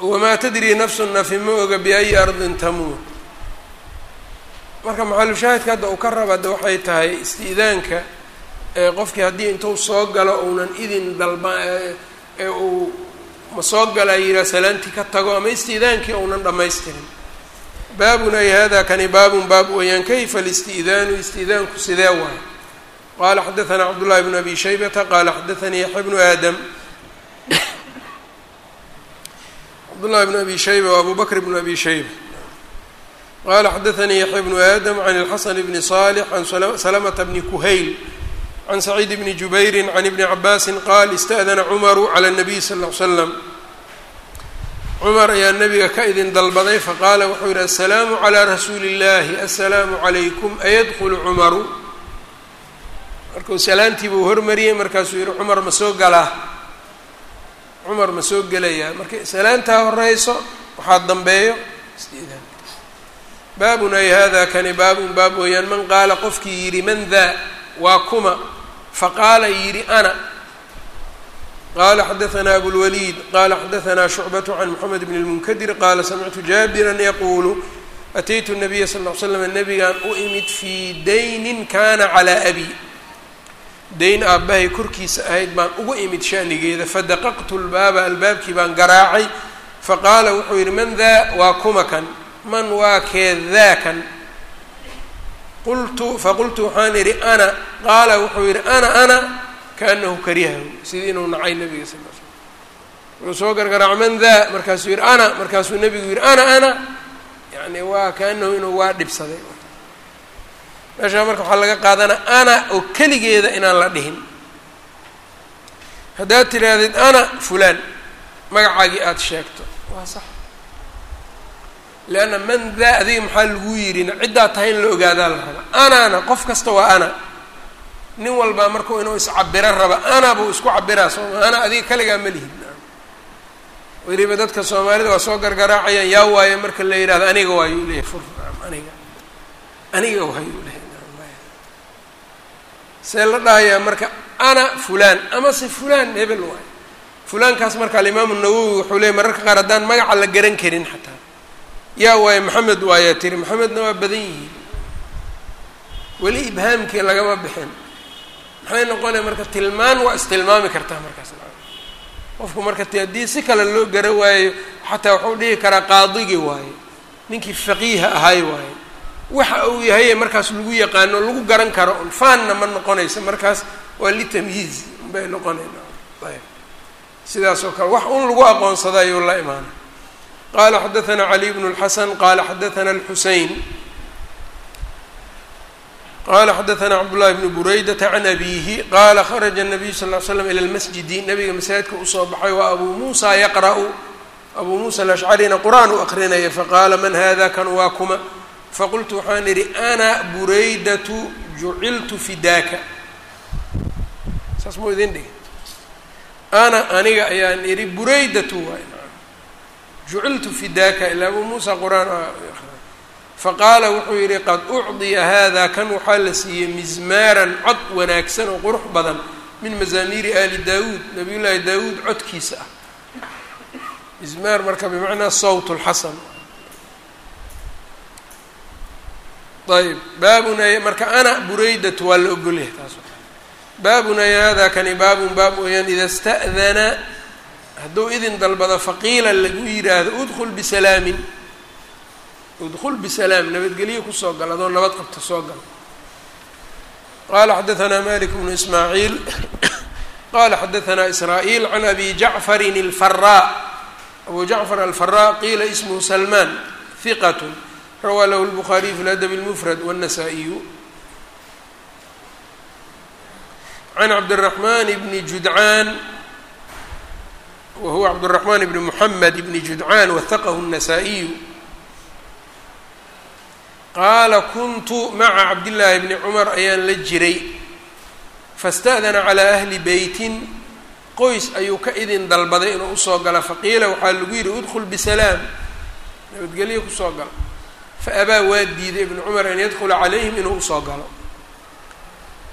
wamaa tadrii nafsu nafi ma oga biayi ardin tamuut marka maxalushaahidka hadda uu ka raba de waxay tahay isti'daanka qofkii haddii intuu soo galo uunan idin dalba uu ma soo galaa yidhaha salaantii ka tago ama isti'daankii uunan dhammaystirin baabun ay hada kani baabun baab weeyaan kayfa alisti'daanu isti'daanku sidee waay qaala xadaثana cabdullahi bnu abi shaybata qaala xadaثanii yaxya bnu aadam cabdullahi bnu abi shayba w abu bakr bnu abi shayba qala xadaثanii yaxya bnu aadam can اlxasan bni صالح can salamta bni kuhayl can saciid bni jubayri can ibni cabaasi qaal ista'dana cumaru cala الnabiy sal ll ly slam cumar ayaa nabiga ka idin dalbaday faqaala wuxuu yihi asalaamu calaa rasuuli اllahi asalaamu calaykum ayadkulu cumaru. Markuu salaantii buu hormariyey markaasuu yihi cumar ma soo galaa cumar ma soo gelayaa marka salaantaa horeyso waxaa dambeeyo baabun ay hada kani baabun baab weeyaan man qaala qofkii yidhi man daa waa kuma. Faqaala yidhi ana qala xadaثna abulwaliid qala xadaثna shucbaة can mxamed bn اlmunkadir qaala samictu jaabiran yaquulu ataytu الnabiya sal ll slam nabigaan u imid fii daynin kana calىa abi dayn aabbahay korkiisa ahayd baan ugu imid shanigeeda fadaqaqtu lbaaba albaabkii baan garaacay faqaala wuxuu yidhi man daa waa kuma kan man waa kee daakan qultu faqultu waxaan idhi ana qaala wuxuu yidhi ana ana kaanahu karihahu sidii inuu nacay nabiga sal l wuxuu soo gargaraaco man daa markaasuu yidhi ana markaasuu nebigu yidhi ana ana. Yani waa kaanahu inuu waa dhibsaday. Meeshaa marka waxaa laga qaadana ana oo keligeeda inaan la dhihin. Haddaad tidhaahdid ana fulaan magacaagii aada sheegto. Waa sax. Leanna man daa adiga maxaa lagu yidhina ciddaa tahay in la ogaadaa la raba. Anana qof kasta waa ana nin walbaa markuu inuu iscabiro raba ana buu isku cabiraa sooma ana adiga kaligaa ma lihid. Weliba dadka soomaalida waa soo gargaraacayaan yaa waayo marka la yidhahdo aniga waayuu leeyahy fur aniga aniga waayuu leeyahy see la dhahayaa marka ana fulaan ama se fulaan hebel waayo fulaankaas marka alimaamu nawowi wuxuu leeyay mararka qaar haddaan magaca la garan karin xataa. Yaa waayo maxamed waayaa tiri maxamedna waa badan yihiin. Weli ibhaamkii lagama bixin maxay noqonaya marka tilmaan waa istilmaami kartaa markaas qofku marka t haddii si kale loo gara waayo xataa waxuu dhihi karaa qaadigii waaye ninkii faqiiha ahay waaye waxa uu yahay markaas lagu yaqaano lagu garan karo un faanna ma noqonaysa markaas waa litamyiiz bay noqonayna ayb sidaas oo kale wax un lagu aqoonsada ayuu la imaanay qala xadaثna caliy bn اlxasan qala xadaثna اlxusein qala xadaثna cabdالlahi bn buraydata can abihi qala kharaja الnabiyu sal ly slam ilى اlmasjidi nabiga masaajidka usoo baxay waa abu muusa yaqra'u abuu muusa alashcarina qur-aan u aqrinaya faqaala man hada kan waa kuma faqultu waxaan idhi ana buraydatu juciltu fidaaka saas muu idin dhigi ana aniga ayaan idhi buraydatu waay juciltu fidaaka ilaa abuu muusa qur-aan faqaala wuxuu yidhi qad ucdiya hada kan waxaa la siiyey mizmaaran cod wanaagsan oo qurux badan min mazaamiiri ali daawuud nabiy llaahi daawuud codkiisa ah. Mizmaar marka bimacnaa sawt lxasan ayb baabuna marka ana buraydatu waa la ogolyahay taas baabunay hada kani baabun baab weyaan ida sta'dana hadduu idin dalbado faqiila lagu yidhaahdo udkul bisalaamin udkul bisalaam nabadgelyo kusoo gal adoo nabad qabta soo gal qala xadaثna malik bnu ismaaciil qala xadaثna israa'iil can abi jacfarin اlfaraa abu jacfar alfaraa qiila ismhu salman hiqat rawaa lahu الbukhaariy fi ladab اlmfrad wالnasaa-iyu can cabdالرaحman bni judcaan wa huwa cabdالرaحman bni mحamed bni judcaan wahaqahu الnasaa-iyu qaala kuntu maca cabdillaahi bni cumar ayaan la jiray. Faاsta'dana calىa ahli beytin. Qoys ayuu ka idin dalbaday inuu u soo gala faqiila waxaa lagu yidhi udkul bisalaam. Nabadgelyo ku soo gala. Faabaa waa diiday ibnu cumar an yadkula calayhim inuu u soo galo.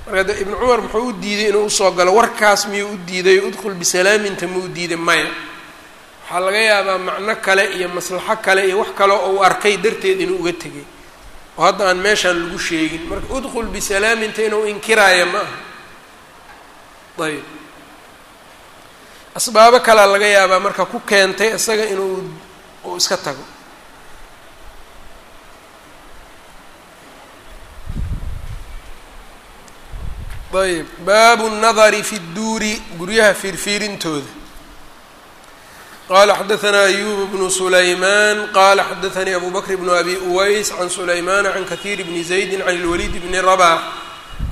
Marka ibnu cumar muxuu u diiday inuu u soo galo warkaas miyuu u diiday? Udkul bisalaaminta muu diiday? Maya. Waxaa laga yaabaa macno kale iyo maslaxo kale iyo wax kale oo uu arkay darteed inuu uga tegay oo hadda aan meeshaan lagu sheegin marka udkul bisalaam inta inuu inkiraaya ma aha. Ayb asbaabo kalaa laga yaabaa marka ku keentay isaga inuu uu iska tago. Ayb baabu nadari fi dduuri guryaha fiirfiirintooda qala xadaثna ayub bnu sulayman qala xadaثanii abu bakr bnu abi uways can sulaymana can kahiir bni zaydi can اlwalid bni rabax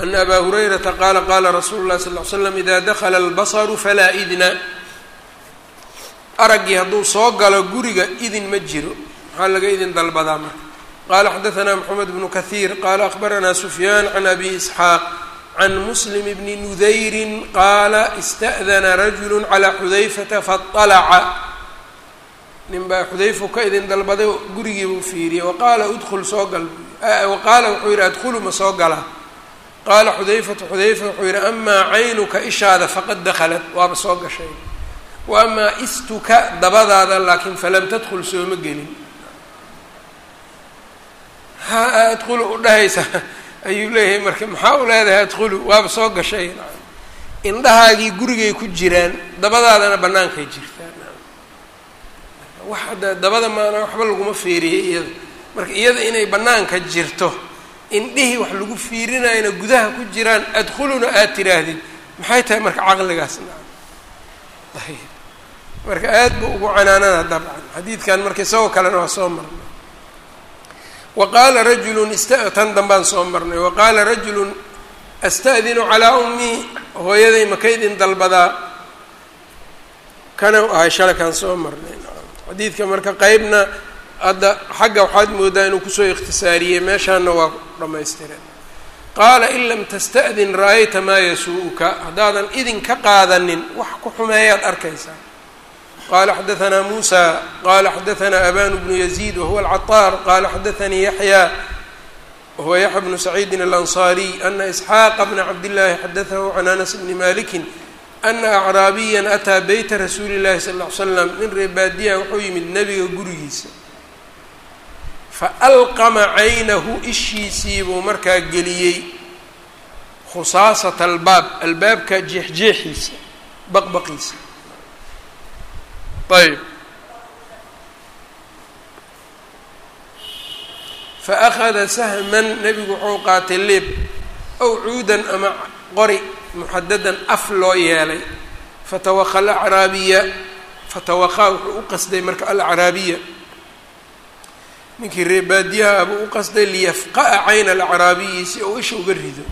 ana aba hurayrata qala qala rasuulu اlahi sal ly slam ida dakla اlbaصru falaa idna araggii hadduu soo galo guriga idin ma jiro maxaa laga idin dalbadaa marka qala xadaثna mxamed bnu kahiir qala akhbarana sufyaan can abi isxaaq can muslim bni nudayrin qaala ista'dana rajulu calaa xudayfata faطalaca nin baa xudayfu ka idin dalbaday gurigiibuu fiiriyey waqaala udkul soo gal. Wa qaala wuxuu yidhi adkhulu ma soo gala. Qaala xudayfatu xudayfa wuxuu yidhi amaa caynuka ishaada faqad dakhalat. Waaba soo gashay. Wa amaa istuka dabadaada laakiin falam tadkhul sooma gelin. Ha adkhulu u dhahaysa. Ayuu leeyahay marka maxaa u leedahay adkhulu? Waaba soo gashay. Indhahaagii gurigay ku jiraan dabadaadana bannaankay jirtaan wax dabada maana waxba laguma fiiriyay iyada. Marka iyada inay bannaanka jirto indhihii wax lagu fiirinayna gudaha ku jiraan adkhuluna aad tiraahdid maxay tahay marka caqligaas? Ayb marka aad bu ugu canaanana dabcan. Xadiidkan marka isagoo kalena waa soo marnay. Wa qaala rajulun tan dambaan soo marnay. Wa qaala rajulun asta'dinu calaa ummii hooyaday maka idin dalbadaa. Kana ahay shalakaan soo marnay xadiidka marka qeybna hadda xagga waxaad moodaa inuu ku soo ikhtisaariyey meeshaana waa dhammaystireen qaala in lam tasta'din ra'ayta maa yasuu-uka? Haddaadan idin ka qaadanin wax ku xumeeyaad arkaysaa. Qala xadaanaa muusa qala xadaanaa abanu bnu yaziid wahuwa alcataar qala xadaanii yaxya wahuwa yaxya bnu saciidin alansaariy ana isxaaqa bna cabdillaahi xadaahu can anas bni maliki ana acraabiya ataa beyta rasuuli اllahi sal ly slam min reebaadiya wuxuu yimid nebiga gurigiisa. Faalqama caynahu ishiisiibuu markaa geliyey khusaasata albaab albaabka jeexjeexiisa baqbaqiisa. Ayb. Faأkhada sahman nebigu wuxuu qaatay leeb ow cuudan ama qori muxadadan af loo yeelay. Fatawaqa alacraabiya fatawaqaa wuxuu u qasday marka alacraabiya. Ninkii reebaadiyaha abuu u qasday liyafqa'a cayna alacraabiyi si uu isha uga rido.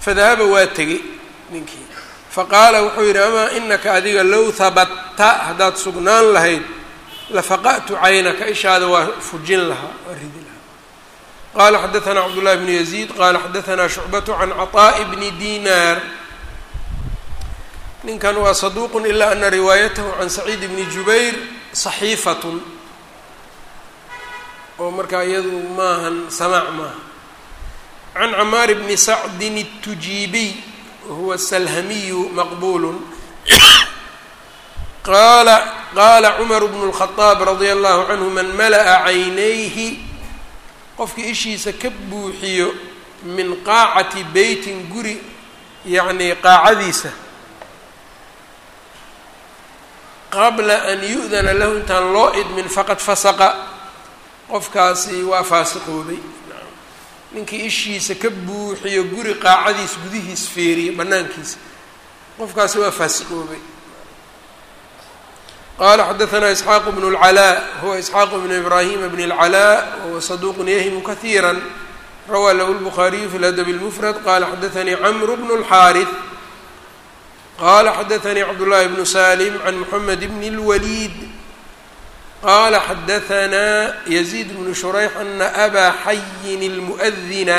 Fadahaba waa tegey ninkii. Faqaala wuxuu yidhi amaa inaka adiga low habatta haddaad sugnaan lahayd lafaqa'tu caynaka ishaada waa fujin lahaa waa ridi lahaa. Qaala xadaanaa cabdullahi bnu yaziid qaala xadaanaa shucbatu can caطaa'i bni diinaar ninkan waa saduuq ila ana riwaayatahu can saciid bni jubayr صaxiifatun oo markaa iyadu maahan samaac maaha can camaar bni sacdin الtujiibiy wahuwa salhamiyu maqbulu qaala qaala cumar bnu الخaطaab radia allahu canhu man mala'a caynayhi qofkii ishiisa ka buuxiyo min qaacati beytin guri yacnii qaacadiisa qabla an yu'dana lahu intaan loo idmin faqad fasaqa qofkaasi waa faasiqoobay ninkii ishiisa ka buuxiyo guri qaacadiis gudihiis feeriya bannaankiisa qofkaasi waa faasiqoobay qala xadaثna isxaaq bn اlcalaa huwa isxaaq bn ibrahima bn اlcalaa wahuwa saduq yahimu kahiira rawaa lahu lbukhaariyu fi ladb اlmfrad qala xadaثanii cmr bn اlxaariث qala xadaثanii cabdالlahi bnu salim can mxamed bn اlwaliid qala xadaثna yزيid bn shurayx ana aba xayin اlmuؤdina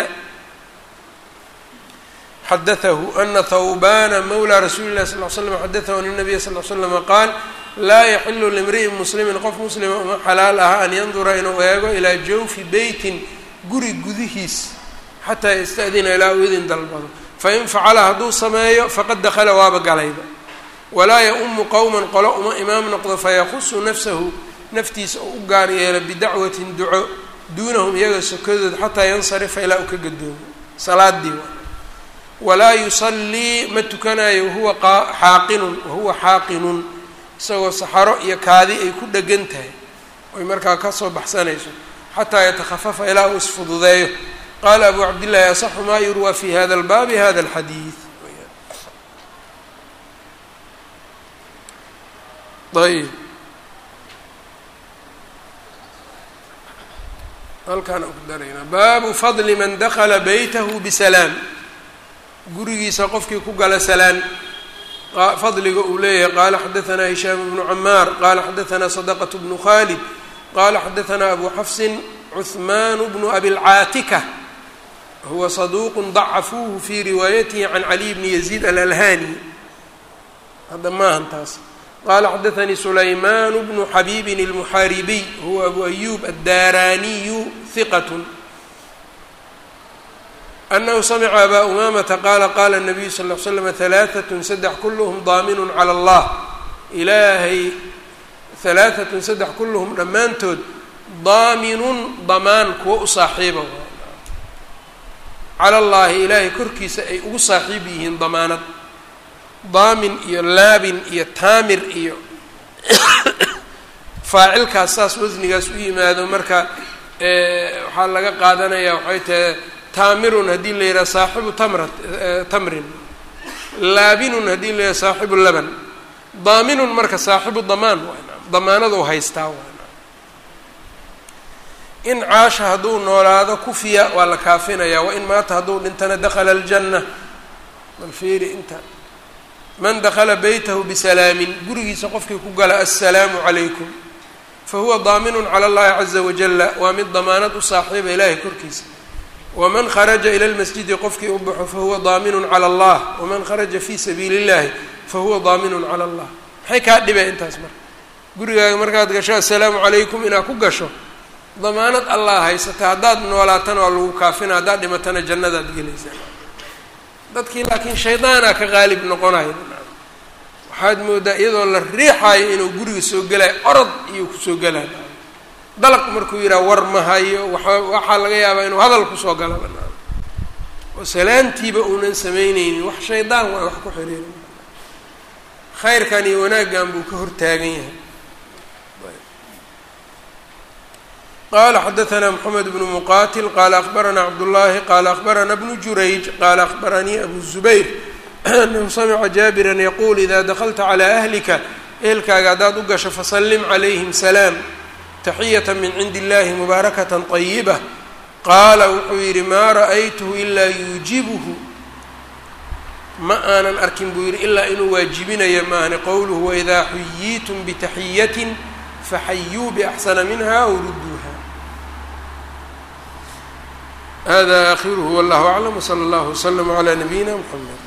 xadaثahu ana hawbana mawlى rasuuli اlah sal ه slm xadaثahu an الnabiya sal ه slm qaal laa yaxilu limri'in muslimin qof muslima uma xalaal aha an yandura inuu eego ilaa jawfi beytin guri gudihiis xataa yasta'dina ilaa uu idin dalbado fain facala hadduu sameeyo faqad dakhala waaba galayba walaa ya-umu qowman qolo uma imaam noqdo fayaqusu nafsahu naftiisa oo u gaar yeelo bidacwatin duco duunahum iyaga sokadood xataa yansarifa ilaa uu ka gadoomo salaadii walaa yusallii ma tukanayo wahuwa xaaqinun wahuwa xaaqinun isagoo saxaro iyo kaadi ay ku dhegan tahay oy markaa ka soo baxsanayso xataa yatakhafafa ilaa uu isfududeeyo qaala abu cabdillahi asaxu maa yurwaa fi hada albaabi hada alxadiid ayb halkaan ku daraynaa baabu fadli man dakala beytahu bisalaam gurigiisa qofkii ku gala salaan fadliga uu leeyahay qaala xadaثna hishaam bnu camaar qala xadaثna sadqة bnu khalid qala xadaثna abu xafsin cuثman bnu abi lcaatika huwa saduuqu dacafuuhu fii riwaayatihi can caliy bni yaziid alalhani. Hadda maahan taas qaala xadaanii sulaymaan bnu xabiibin almuxaaribiy huwa abu ayuub addaaraaniyu hiqatun anahu samica abaa umaamata qaala qaala nabiyu sal l slam alaaatun saddex kulluhum daaminun cala allah. Ilaahay alaaatun saddex kulluhum dhammaantood daaminun damaan kuwo u saaxiiba cala llaahi ilaahay korkiisa ay ugu saaxiib yihiin damaanad. Daamin iyo laabin iyo taamir iyo faacilkaas saas wasnigaas u yimaado marka waxaa laga qaadanaya waxay tahay taamirun haddii la yidhaha saaxibu tamra tamrin. Laabinun haddii la yidhaha saaxibu laban. Daaminun marka saaxibu damaan damaanadou haystaa in caasha hadduu noolaado kufiya waa la kaafinayaa. Wain maata hadduu dhintana dakhala aljanna. Bal fiiri inta. Man dakhala beytahu bisalaamin gurigiisa qofkii ku gala assalaamu calaykum. Fahuwa daaminun cala allahi caza wajalla waa mid damaanad u saaxiiba ilaahay korkiisa. Waman kharaja ila lmasjidi qofkii u baxo fahuwa daaminun cala allah waman kharaja fi sabiili illahi fahuwa daaminun cala allah maxay kaa dhibeen intaas marka gurigaaga markaad gasho assalaamu calaykum inaad ku gasho damaanad allah haysata haddaad noolaatana waa lagu kaafina haddaad dhimatana jannadaad gelaysaa dadkii laakiin shaydaanaa ka qaalib noqonayo waxaad moodaa iyadoo la riixaayo inuu guriga soo gelayo orod iyo ku soo gelayo dalaq markuu yidhaha war ma hayo. Waa waxaa laga yaabaa inuu hadal ku soo gala banaan oo salaantiiba uunan samaynaynin wax shaydaan waa wax ku xiriira khayrkan iyo wanaaggan buu ka hortaagan yahay qala xadaثna mxamed bnu muqatil qala akbarana cabdullahi qala akbarana bnu jurayj qala akbaranii abu zubayr anahu samca jaabiran yaquul ida daklta calى ahlika ehelkaaga haddaad u gasho fasalim calayhim salaam taxiyata min cindi illahi mubaarakata طayiba qaala wuxuu yidhi maa ra'aytuhu ilaa yuujibuhu ma aanan arkin buu yidhi ilaa inuu waajibinayo maahne qowluhu waidaa xuyiitum bitaxiyatin faxayuu baxsana minha aw rudduuha hada akhiruhu wallahu aclam wslى اllah wslm عlى nabiyina mxamed